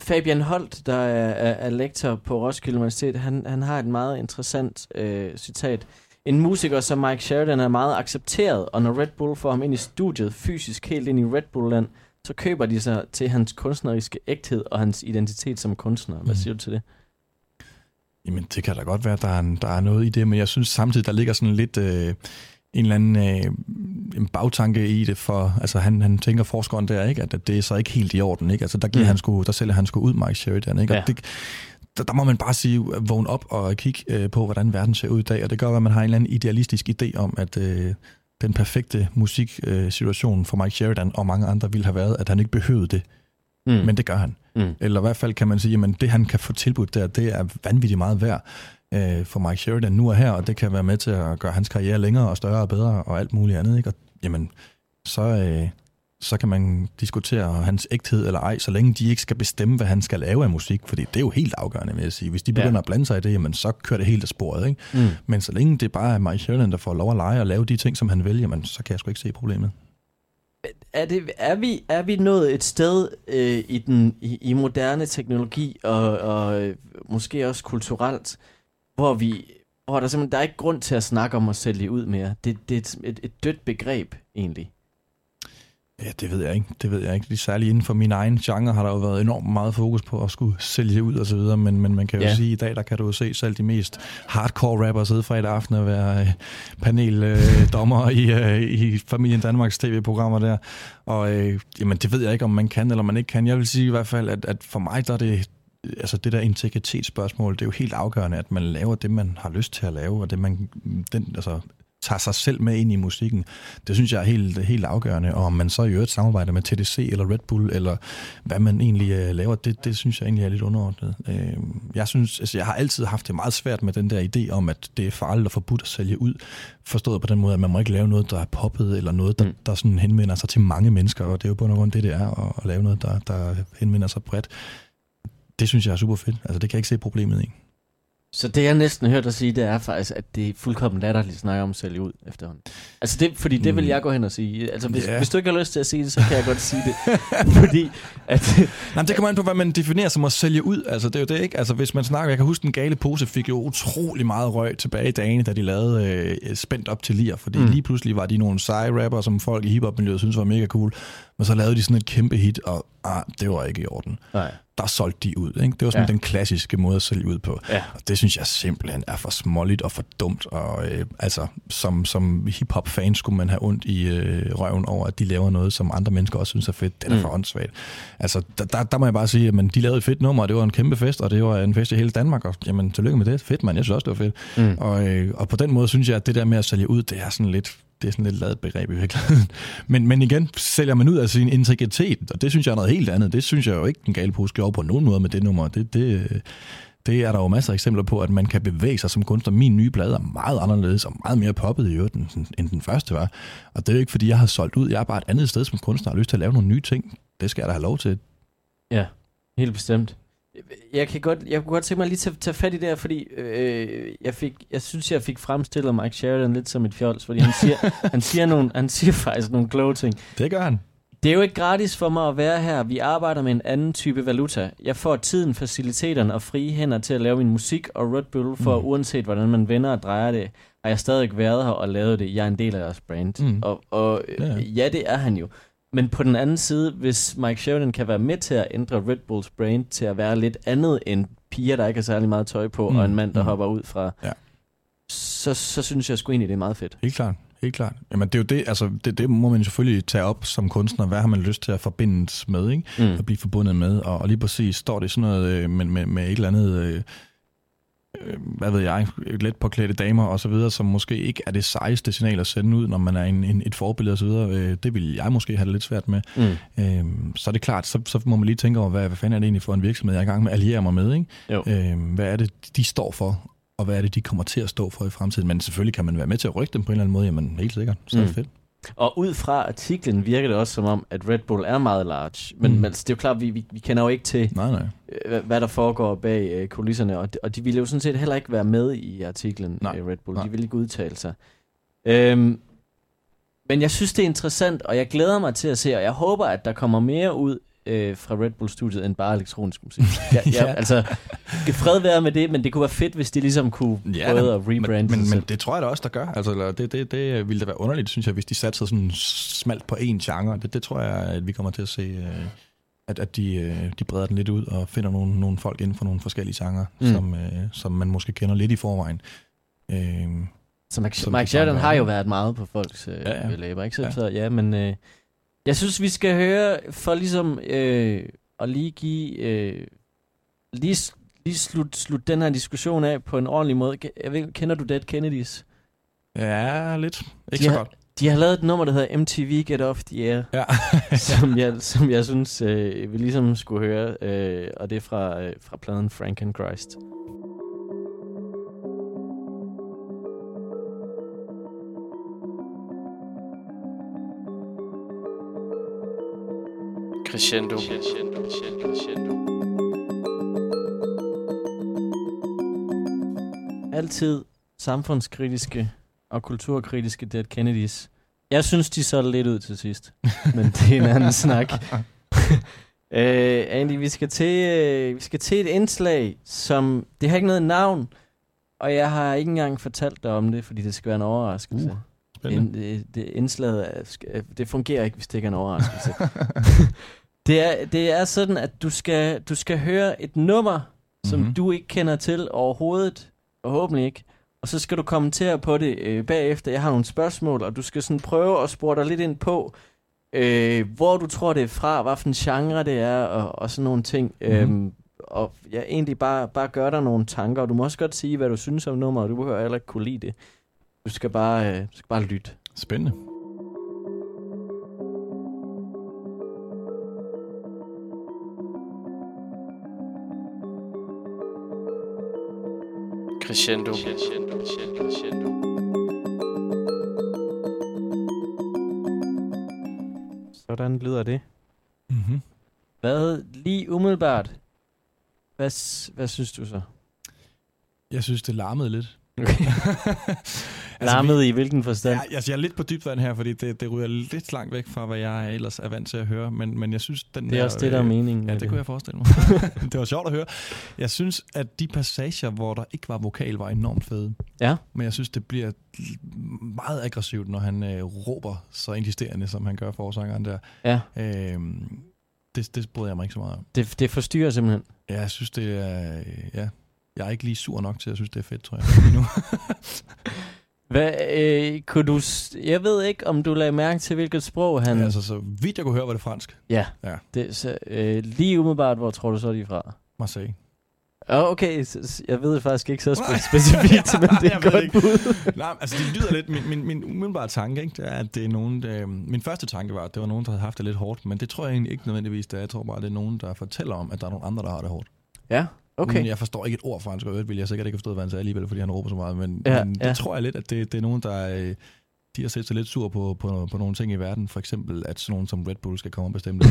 Fabian Holt, der er, er, er lektor på Roskilde Universitet, han, han har et meget interessant øh, citat. En musiker som Mike Sheridan er meget accepteret, og når Red Bull får ham ind i studiet, fysisk helt ind i Red Bull-land, så køber de sig til hans kunstneriske ægthed og hans identitet som kunstner. Hvad mm. siger du til det? Jamen, det kan da godt være, at der er, der er noget i det, men jeg synes samtidig, der ligger sådan lidt... Øh, en eller anden øh, en bagtanke i det for, altså han, han tænker forskeren der, ikke, at, det er så ikke helt i orden, ikke? Altså der, giver mm. han sgu, der sælger han sgu ud Mike Sheridan, ikke? Ja. Og det, der, der, må man bare sige, vågne op og kigge øh, på, hvordan verden ser ud i dag, og det gør, at man har en eller anden idealistisk idé om, at øh, den perfekte musiksituation øh, for Mike Sheridan og mange andre ville have været, at han ikke behøvede det. Mm. Men det gør han. Mm. Eller i hvert fald kan man sige, at det han kan få tilbudt der, det er vanvittigt meget værd. Øh, for Mike Sheridan nu og her, og det kan være med til at gøre hans karriere længere og større og bedre og alt muligt andet, ikke? Og, jamen, så, øh, så kan man diskutere hans ægthed eller ej, så længe de ikke skal bestemme, hvad han skal lave af musik, fordi det er jo helt afgørende, vil jeg sige. Hvis de begynder ja. at blande sig i det, jamen, så kører det helt af sporet. Ikke? Mm. Men så længe det bare er Mike Sheridan, der får lov at lege og lave de ting, som han vælger, jamen, så kan jeg sgu ikke se problemet. Er, det, er, vi, er vi nået et sted øh, i, den, i, i moderne teknologi og, og øh, måske også kulturelt, hvor vi hvor der simpelthen der er ikke grund til at snakke om at sælge ud mere. Det, det er et, et, et dødt begreb, egentlig. Ja, det ved jeg ikke. Det ved jeg ikke. Lige særligt inden for min egen genre har der jo været enormt meget fokus på at skulle sælge ud og så videre, men, men man kan jo ja. sige, at i dag der kan du jo se selv de mest hardcore rapper sidde fredag aften og være øh, paneldommer øh, <laughs> i, øh, i Familien Danmarks tv-programmer der. Og øh, jamen, det ved jeg ikke, om man kan eller man ikke kan. Jeg vil sige i hvert fald, at, at for mig der er det altså det der integritetsspørgsmål, det er jo helt afgørende, at man laver det, man har lyst til at lave, og det man, den, altså, tager sig selv med ind i musikken. Det synes jeg er helt, helt afgørende. Og om man så i øvrigt samarbejder med TDC eller Red Bull, eller hvad man egentlig uh, laver, det, det synes jeg egentlig er lidt underordnet. Uh, jeg synes, altså, jeg har altid haft det meget svært med den der idé om, at det er farligt og forbudt at sælge ud. Forstået på den måde, at man må ikke lave noget, der er poppet, eller noget, der, mm. der sådan henvender sig til mange mennesker. Og det er jo på noget grund det, det er, at, at lave noget, der, der henvender sig bredt. Det synes jeg er super fedt. Altså, det kan jeg ikke se problemet i. Så det, jeg næsten hørt dig sige, det er faktisk, at det er fuldkommen latterligt at snakke om at sælge ud efterhånden. Altså det, fordi det vil mm. jeg gå hen og sige. Altså hvis, yeah. hvis du ikke har lyst til at sige det, så kan jeg godt sige det. <laughs> fordi at... Nej, det kommer an på, hvad man definerer som at sælge ud. Altså det er jo det, ikke? Altså hvis man snakker, jeg kan huske, den gale pose fik jo utrolig meget røg tilbage i dagene, da de lavede øh, Spændt op til lir. Fordi mm. lige pludselig var de nogle seje rapper, som folk i hiphop-miljøet synes var mega cool. Men så lavede de sådan et kæmpe hit, og ah, det var ikke i orden. Nej der solgte de ud. Ikke? Det var sådan ja. den klassiske måde at sælge ud på. Ja. Og det synes jeg simpelthen er for småligt og for dumt. Og øh, altså, som, som hip-hop-fan skulle man have ondt i øh, røven over, at de laver noget, som andre mennesker også synes er fedt. Det er mm. for åndssvagt. Altså, der, der, der, må jeg bare sige, at man, de lavede et fedt nummer, og det var en kæmpe fest, og det var en fest i hele Danmark. Og jamen, tillykke med det. Fedt, man. Jeg synes også, det var fedt. Mm. Og, øh, og på den måde synes jeg, at det der med at sælge ud, det er sådan lidt det er sådan lidt lavet begreb i virkeligheden. Men, men igen, sælger man ud af sin integritet, og det synes jeg er noget helt andet. Det synes jeg jo ikke, den gale pose gjorde på nogen måde med det nummer. Det, det, det er der jo masser af eksempler på, at man kan bevæge sig som kunstner. Min nye plade er meget anderledes og meget mere poppet i øvrigt, end, end den første var. Og det er jo ikke, fordi jeg har solgt ud. Jeg er bare et andet sted som kunstner og har lyst til at lave nogle nye ting. Det skal jeg da have lov til. Ja, helt bestemt jeg kan godt, jeg kunne godt tænke mig lige at tage fat i det her, fordi øh, jeg, fik, jeg synes, jeg fik fremstillet Mike Sheridan lidt som et fjols, fordi han siger, <laughs> han siger, nogle, han siger faktisk nogle kloge ting. Det gør han. Det er jo ikke gratis for mig at være her. Vi arbejder med en anden type valuta. Jeg får tiden, faciliteterne og frie hænder til at lave min musik, og Red Bull for mm. uanset hvordan man vender og drejer det, har jeg stadig været her og lavet det. Jeg er en del af deres brand. Mm. Og, og ja. ja, det er han jo. Men på den anden side, hvis Mike Sheridan kan være med til at ændre Red Bulls brand til at være lidt andet end piger, der ikke har særlig meget tøj på, mm. og en mand, der mm. hopper ud fra, ja. så, så synes jeg sgu egentlig, det er meget fedt. Helt klart. Helt klart. Jamen det er jo det, altså det, det må man selvfølgelig tage op som kunstner. Hvad har man lyst til at forbindes med, ikke? Mm. At blive forbundet med. Og, og lige præcis står det sådan noget øh, med, med, med et eller andet... Øh, øh, hvad ved jeg, let påklædte damer og så videre, som måske ikke er det sejeste signal at sende ud, når man er en, en, et forbillede og så videre. Øh, det vil jeg måske have det lidt svært med. Mm. Øh, så er det klart, så, så må man lige tænke over, hvad, hvad fanden er det egentlig for en virksomhed, jeg er i gang med at alliere mig med, ikke? Jo. Øh, hvad er det, de står for, og hvad er det, de kommer til at stå for i fremtiden. Men selvfølgelig kan man være med til at rykke dem på en eller anden måde, jamen helt sikkert, så er det mm. fedt. Og ud fra artiklen virker det også som om, at Red Bull er meget large. Men, mm. men det er jo klart, vi, vi, vi kender jo ikke til, nej, nej. Øh, hvad der foregår bag øh, kulisserne. Og de, og de ville jo sådan set heller ikke være med i artiklen, nej. Øh, Red Bull. Nej. De ville ikke udtale sig. Øhm, men jeg synes, det er interessant, og jeg glæder mig til at se, og jeg håber, at der kommer mere ud øh, fra Red Bull-studiet end bare elektronisk musik. <laughs> Ja, ja. ja. Altså, fred være med det, men det kunne være fedt, hvis de ligesom kunne ja, prøve at rebrande men, men, men det tror jeg da også, der gør. Altså, det, det, det ville da være underligt, synes jeg, hvis de satte sig sådan smalt på én genre. Det, det tror jeg, at vi kommer til at se... Øh, at, at de, øh, de breder den lidt ud og finder nogle, nogle folk inden for nogle forskellige genrer, mm. som, øh, som man måske kender lidt i forvejen. Øh, så Mike, Mike Sheridan har jo været meget på folks øh, ja, ja. læber, ikke? Så, ja. så ja, men... Øh, jeg synes, vi skal høre, for ligesom øh, at lige give... Øh, lige, lige slut, slut den her diskussion af på en ordentlig måde. Jeg ved, kender du Dead Kennedys? Ja, lidt. Ikke de så har, godt. De har lavet et nummer, der hedder MTV Get Off The Air, ja. <laughs> som, jeg, som jeg synes, øh, vi ligesom skulle høre, øh, og det er fra, øh, fra pladen Franken Christ. Crescendo. Crescendo. Crescendo. Altid samfundskritiske og kulturkritiske Dead Kennedys. Jeg synes, de så lidt ud til sidst. <laughs> Men det er en anden snak. <laughs> øh, Andy, vi skal, til, øh, vi skal til et indslag, som... Det har ikke noget navn, og jeg har ikke engang fortalt dig om det, fordi det skal være en overraskelse. Uh. Ind, det, det, indslaget er, det fungerer ikke, hvis det ikke er en overraskelse. <laughs> det, er, det er sådan, at du skal, du skal høre et nummer, som mm-hmm. du ikke kender til overhovedet, forhåbentlig ikke. Og så skal du kommentere på det øh, bagefter. Jeg har nogle spørgsmål, og du skal sådan prøve at spore dig lidt ind på, øh, hvor du tror, det er fra, hvad for en genre det er, og, og sådan nogle ting. Mm-hmm. Øhm, og ja, egentlig bare, bare gøre dig nogle tanker, og du må også godt sige, hvad du synes om nummeret, du behøver heller ikke kunne lide det. Du skal bare, øh, du skal bare lytte. Spændende. Crescendo. Crescendo, crescendo, crescendo. Sådan lyder det. Mm-hmm. Hvad lige umiddelbart? Hvad, hvad synes du så? Jeg synes, det larmede lidt. Okay. <laughs> altså, Larmet vi, i hvilken forstand? Ja, altså, jeg er lidt på dybt her, fordi det, det ryger lidt langt væk fra, hvad jeg ellers er vant til at høre. Men, men jeg synes, den Det er der, også det, der er øh, meningen. Ja, det, det kunne jeg forestille mig. <laughs> <laughs> det var sjovt at høre. Jeg synes, at de passager, hvor der ikke var vokal, var enormt fede. Ja. Men jeg synes, det bliver meget aggressivt, når han øh, råber så insisterende, som han gør forsangeren der. Ja. Øhm, det, det bryder jeg mig ikke så meget om. Det, det forstyrrer simpelthen? Ja, jeg synes, det er... Ja, jeg er ikke lige sur nok til, at jeg synes, det er fedt, tror jeg, <laughs> nu. Hvad, øh, kunne du, jeg ved ikke, om du lagde mærke til, hvilket sprog han... Ja, altså, så vidt jeg kunne høre, var det fransk. Ja, ja. Det, så, øh, lige umiddelbart, hvor tror du så, de er fra? Marseille. Oh, okay, jeg ved faktisk ikke så spe- specifikt, men <laughs> det er godt bud. <laughs> Nej, altså det lyder lidt, min, min, min umiddelbare tanke, ikke, det er, at det er nogen, der, min første tanke var, at det var nogen, der havde haft det lidt hårdt, men det tror jeg egentlig ikke nødvendigvis, det er. Jeg tror bare, at det er nogen, der fortæller om, at der er nogen andre, der har det hårdt. Ja, Okay. Men jeg forstår ikke et ord fransk, og øvrigt vil jeg sikkert ikke have forstået, hvad han sagde alligevel, fordi han råber så meget. Men, ja, men det ja. tror jeg lidt, at det, det er nogen, der øh, de har set sig lidt sur på, på, på nogle ting i verden. For eksempel, at sådan nogen som Red Bull skal komme og bestemme det.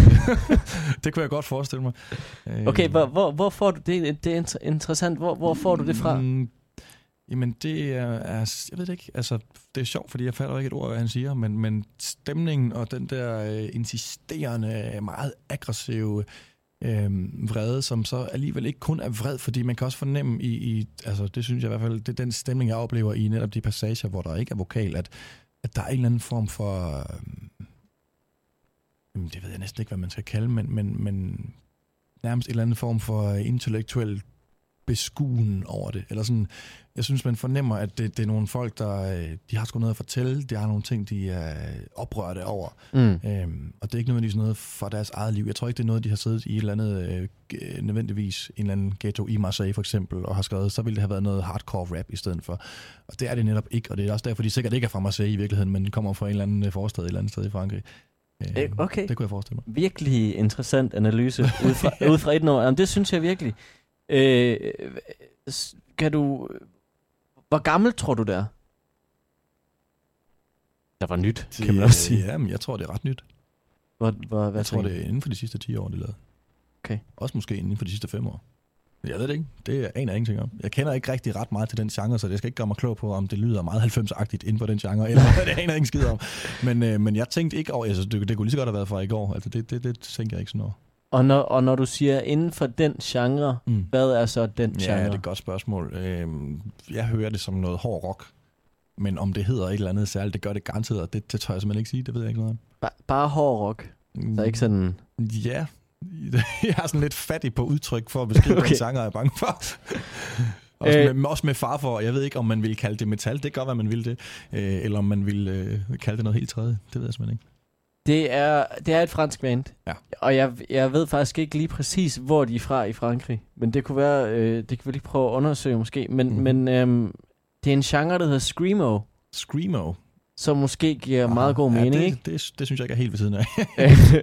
<laughs> det kunne jeg godt forestille mig. Okay, hvor, hvor, hvor får du det? Det er interessant. Hvor, hvor får du det fra? Mm, jamen, det er, er, jeg ved det ikke, altså, det er sjovt, fordi jeg fatter ikke et ord, hvad han siger, men, men stemningen og den der øh, insisterende, meget aggressive øh, vrede, som så alligevel ikke kun er vred, fordi man kan også fornemme i, i, altså det synes jeg i hvert fald, det er den stemning, jeg oplever i netop de passager, hvor der ikke er vokal, at, at der er en eller anden form for, øh, det ved jeg næsten ikke, hvad man skal kalde, men, men, men nærmest en eller anden form for intellektuel beskuen over det. Eller sådan, jeg synes, man fornemmer, at det, det er nogle folk, der øh, de har sgu noget at fortælle. De har nogle ting, de er oprørte over. Mm. Øhm, og det er ikke nødvendigvis noget for deres eget liv. Jeg tror ikke, det er noget, de har siddet i et eller andet, øh, nødvendigvis en eller anden ghetto i Marseille for eksempel, og har skrevet, så ville det have været noget hardcore rap i stedet for. Og det er det netop ikke, og det er også derfor, de sikkert ikke er fra Marseille i virkeligheden, men kommer fra en eller anden øh, forstad et eller andet sted i Frankrig. Øh, okay. Det kunne jeg forestille mig. Virkelig interessant analyse ud fra, <laughs> ud fra et år. Jamen, det synes jeg virkelig. Øh, kan du... Hvor gammel tror du det er? Der var nyt, det, kan man også sige. Ja, men jeg tror, det er ret nyt. Hvor, hvor, hvad jeg tror, det er inden for de sidste 10 år, det lavet. Okay. Også måske inden for de sidste 5 år. Jeg ved det ikke. Det aner jeg ingenting om. Jeg kender ikke rigtig ret meget til den genre, så jeg skal ikke gøre mig klog på, om det lyder meget 90-agtigt inden for den genre, eller <laughs> det aner jeg ikke skid om. Men, øh, men jeg tænkte ikke over, altså, det, det kunne lige så godt have været fra i går. Altså, det, det, det tænker jeg ikke sådan noget. Og når, og når du siger inden for den genre, mm. hvad er så den genre? Ja, det er et godt spørgsmål. Øh, jeg hører det som noget hård rock. Men om det hedder et eller andet særligt, det gør det garanteret. Det, det tør jeg simpelthen ikke sige, det ved jeg ikke noget om. Ba- bare hård rock? Så ikke sådan... Ja, <laughs> jeg er sådan lidt fattig på udtryk for at beskrive <laughs> okay. den genre, jeg er bange for. <laughs> også, øh, med, også med far for, jeg ved ikke, om man vil kalde det metal, det godt være, man vil det, øh, eller om man vil øh, kalde det noget helt tredje, det ved jeg simpelthen ikke. Det er, det er et fransk band. Ja. Og jeg, jeg ved faktisk ikke lige præcis, hvor de er fra i Frankrig. Men det kunne være, øh, det kan vi lige prøve at undersøge måske. Men, mm. men øh, det er en genre, der hedder Screamo. Screamo? Som måske giver ah, meget god mening, det, ikke? Det, det, synes jeg ikke er helt ved siden af.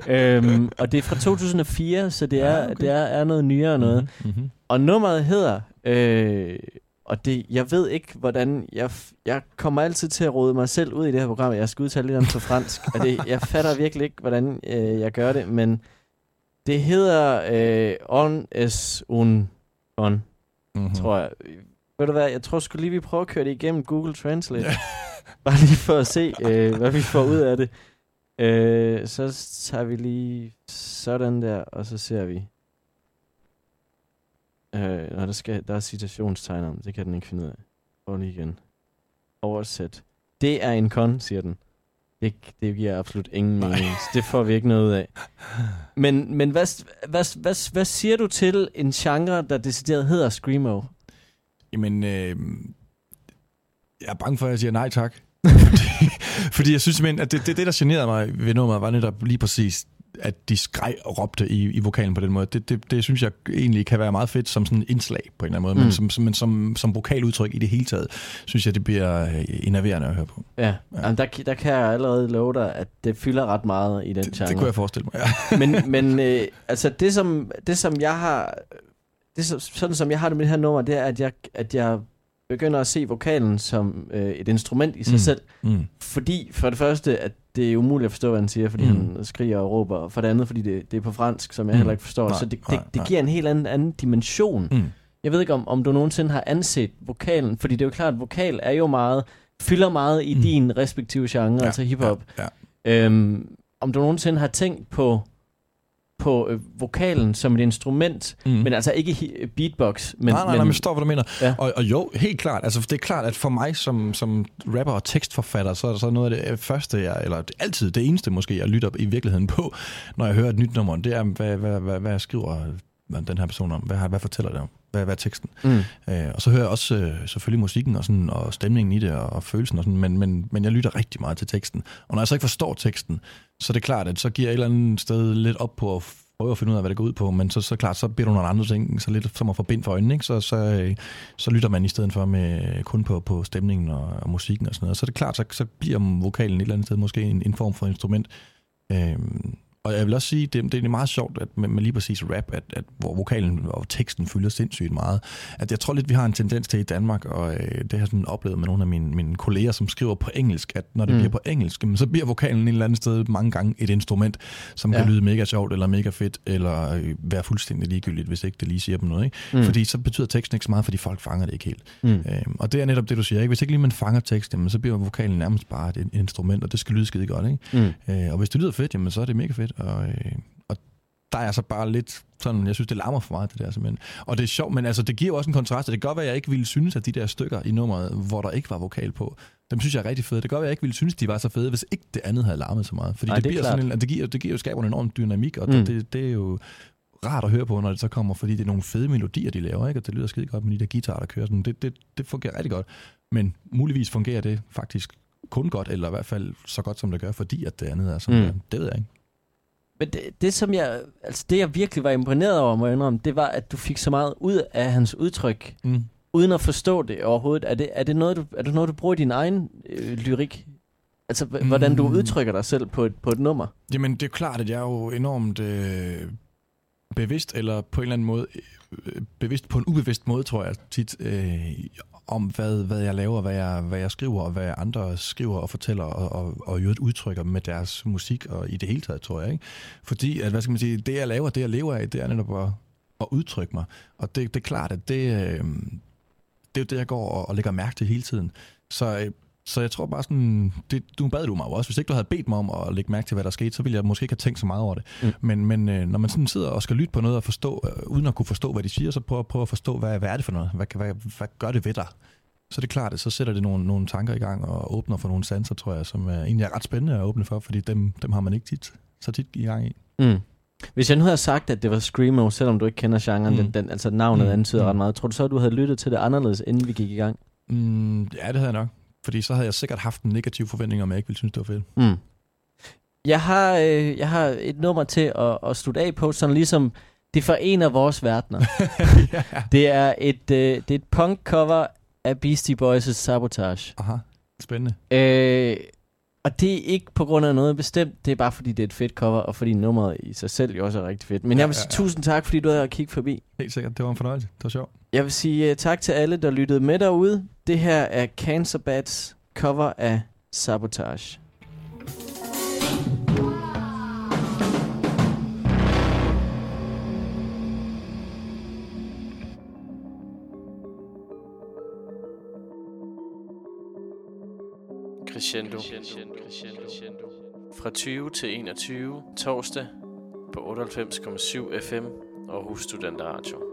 <laughs> øhm, og det er fra 2004, så det er, ja, okay. det er, er noget nyere noget. Mm-hmm. Og nummeret hedder øh, og det, jeg ved ikke, hvordan... Jeg, jeg kommer altid til at rode mig selv ud i det her program. Jeg skal udtale lidt om på fransk. og det, jeg fatter virkelig ikke, hvordan øh, jeg gør det. Men Det hedder øh, On es un on, Mm-hmm. tror jeg. Ved du hvad, jeg tror sgu lige, vi prøver at køre det igennem Google Translate. <laughs> Bare lige for at se, øh, hvad vi får ud af det. Øh, så tager vi lige sådan der, og så ser vi. Øh, når der, skal, der er citationstegn om, det kan den ikke finde ud af. Og lige igen. Oversæt. Det er en kon, siger den. Det, det giver absolut ingen mening. Det får vi ikke noget ud af. Men, men hvad, hvad, hvad, hvad siger du til en genre, der decideret hedder Screamo? Jamen, øh, jeg er bange for, at jeg siger nej tak. <laughs> fordi, fordi jeg synes simpelthen, at det, det, det der generede mig ved nummeret, var netop lige præcis, at de skreg og råbte i, i vokalen på den måde. Det, det, det synes jeg egentlig kan være meget fedt som sådan en indslag på en eller anden måde, mm. Men, som, som, men som, som vokaludtryk i det hele taget, synes jeg, det bliver øh, enerverende at høre på. Ja, Ja. ja. Jamen, der, der kan jeg allerede love dig, at det fylder ret meget i den Det, genre. det kunne jeg forestille mig, ja. <laughs> men men øh, altså det som, det som jeg har, det som, sådan som jeg har det med det her nummer, det er, at jeg, at jeg begynder at se vokalen som øh, et instrument i sig mm. selv. Mm. Fordi for det første, at det er umuligt at forstå, hvad han siger, fordi Mm. han skriger og råber. Og for det andet, fordi det, det er på fransk, som jeg Mm. heller ikke forstår. Nej, så det, nej, det, det nej. giver en helt anden, anden dimension. Mm. Jeg ved ikke, om, om du nogensinde har anset vokalen, fordi det er jo klart, at vokal er jo meget, fylder meget i Mm. din respektive genre, ja, altså hiphop. Ja, Øhm, om du nogensinde har tænkt på, på øh, vokalen som et instrument, Mm. men altså ikke beatbox, men, nej, nej, nej, men men jeg forstår, hvad du mener. Ja. Og, og jo, helt klart. Altså, det er klart, at for mig som, som rapper og tekstforfatter, så er det så noget af det første, jeg, eller er altid det eneste måske, jeg lytter i virkeligheden på, når jeg hører et nyt nummer, det er, hvad, hvad, hvad, hvad skriver den her person om? Hvad, hvad fortæller det om? Hvad, hvad er teksten? mm, Øh, og så hører jeg også øh, selvfølgelig musikken og, sådan, og stemningen i det og, og følelsen og sådan, men, men, men jeg lytter rigtig meget til teksten. Og når jeg så ikke forstår teksten, så er det klart, at så giver jeg et eller andet sted lidt op på at prøve at finde ud af, hvad det går ud på, men så, så klart, så bliver der nogle andre ting, så lidt som at få bind for øjnene, ikke? Så, så, øh, så lytter man i stedet for med kun på, på stemningen og, og musikken og sådan noget. Så er det klart, så, så bliver vokalen et eller andet sted måske en, en form for instrument. Øhm, og jeg vil også sige, det, det er meget sjovt at med, med lige præcis rap, at, at hvor vokalen og teksten fylder sindssygt meget. At jeg tror lidt, vi har en tendens til i Danmark, og øh, det har jeg sådan oplevet med nogle af mine, mine kolleger, som skriver på engelsk, at når det mm. Bliver på engelsk, så bliver vokalen et eller andet sted mange gange et instrument, som ja. kan lyde mega sjovt, eller mega fedt, eller øh, være fuldstændig ligegyldigt, hvis ikke det lige siger dem noget. Ikke? Mm. Fordi så betyder teksten ikke så meget, fordi folk fanger det ikke helt. mm. Øhm, og det er netop det, du siger. Ikke? Hvis ikke lige man fanger teksten, jamen, så bliver vokalen nærmest bare et, et instrument, og det skal lyde skide godt. Ikke? Mm. Øh, og hvis det lyder fedt, jamen, så er det mega fedt. Og, øh, og der er jeg så bare lidt sådan, jeg synes, det larmer for meget, det der simpelthen. Og det er sjovt, men altså, det giver jo også en kontrast, og det kan godt være, at jeg ikke ville synes, at de der stykker i nummeret, hvor der ikke var vokal på, dem synes jeg er rigtig fede. Det kan godt være, at jeg ikke ville synes, de var så fede, hvis ikke det andet havde larmet så meget. Fordi Ej, det, det er bliver klart. sådan en, det, giver, det giver jo skaber en enorm dynamik, og Mm. det, det, det, er jo rart at høre på, når det så kommer, fordi det er nogle fede melodier, de laver, ikke? og det lyder skide godt med de der guitarer, der kører. Sådan. Det, det, det fungerer rigtig godt. Men muligvis fungerer det faktisk kun godt, eller i hvert fald så godt, som det gør, fordi at det andet er som Mm. Det ved jeg ikke. Men det, det, som jeg, altså det, jeg virkelig var imponeret over, må jeg indrømme, det var, at du fik så meget ud af hans udtryk, Mm. uden at forstå det overhovedet. Er det, er det, noget, du, er det noget, du bruger i din egen øh, lyrik? Altså, h- hvordan du Mm. udtrykker dig selv på et, på et nummer? Jamen, det er klart, at jeg er jo enormt øh, bevidst, eller på en eller anden måde, øh, bevidst på en ubevidst måde, tror jeg tit, øh, om hvad, hvad jeg laver, hvad jeg, hvad jeg skriver, og hvad andre skriver og fortæller, og, og, og i øvrigt udtrykker med deres musik, og i det hele taget, tror jeg. Ikke? Fordi, at, hvad skal man sige, det jeg laver, det jeg lever af, det er netop at, at udtrykke mig. Og det, det er klart, at det, øh, det er jo det, jeg går og, og lægger mærke til hele tiden. Så øh, så jeg tror bare sådan, det, du bad du mig jo også. Hvis ikke du havde bedt mig om at lægge mærke til, hvad der skete, så ville jeg måske ikke have tænkt så meget over det. Mm. Men, men øh, når man sådan sidder og skal lytte på noget og forstå, øh, uden at kunne forstå, hvad de siger, så prøv, prøv at forstå, hvad, hvad er det for noget? Hvad, hvad, hvad gør det ved dig? Så det er klart, at så sætter det nogle, nogle tanker i gang og åbner for nogle sanser, tror jeg, som er, egentlig er ret spændende at åbne for, fordi dem, dem har man ikke tit, så tit i gang i. Mm. Hvis jeg nu havde sagt, at det var Screamo, selvom du ikke kender genren, Mm. den, den, altså navnet mm. antyder Mm. ret meget, tror du så, at du havde lyttet til det anderledes, inden vi gik i gang? Mm, ja, det havde jeg nok. Fordi så havde jeg sikkert haft en negativ forventning om, at jeg ikke ville synes, det var fedt. Mm. Jeg har, øh, jeg har et nummer til at, at slutte af på, sådan ligesom det forener vores verdener. <laughs> ja. det er et, øh, det er et punk-cover af Beastie Boys' Sabotage. Aha, spændende. Øh, og det er ikke på grund af noget bestemt, det er bare fordi, det er et fedt cover, og fordi nummeret i sig selv jo også er rigtig fedt. Men Ja, jeg vil ja, sige ja. tusind tak, fordi du havde kigget forbi. Helt sikkert, det var en fornøjelse. Det var sjovt. Jeg vil sige uh, tak til alle, der lyttede med derude. Det her er Cancer Bats cover af Sabotage. Crescendo. Crescendo. Fra 20 til 21 torsdag på 98,7 FM og Hus Studenter Radio.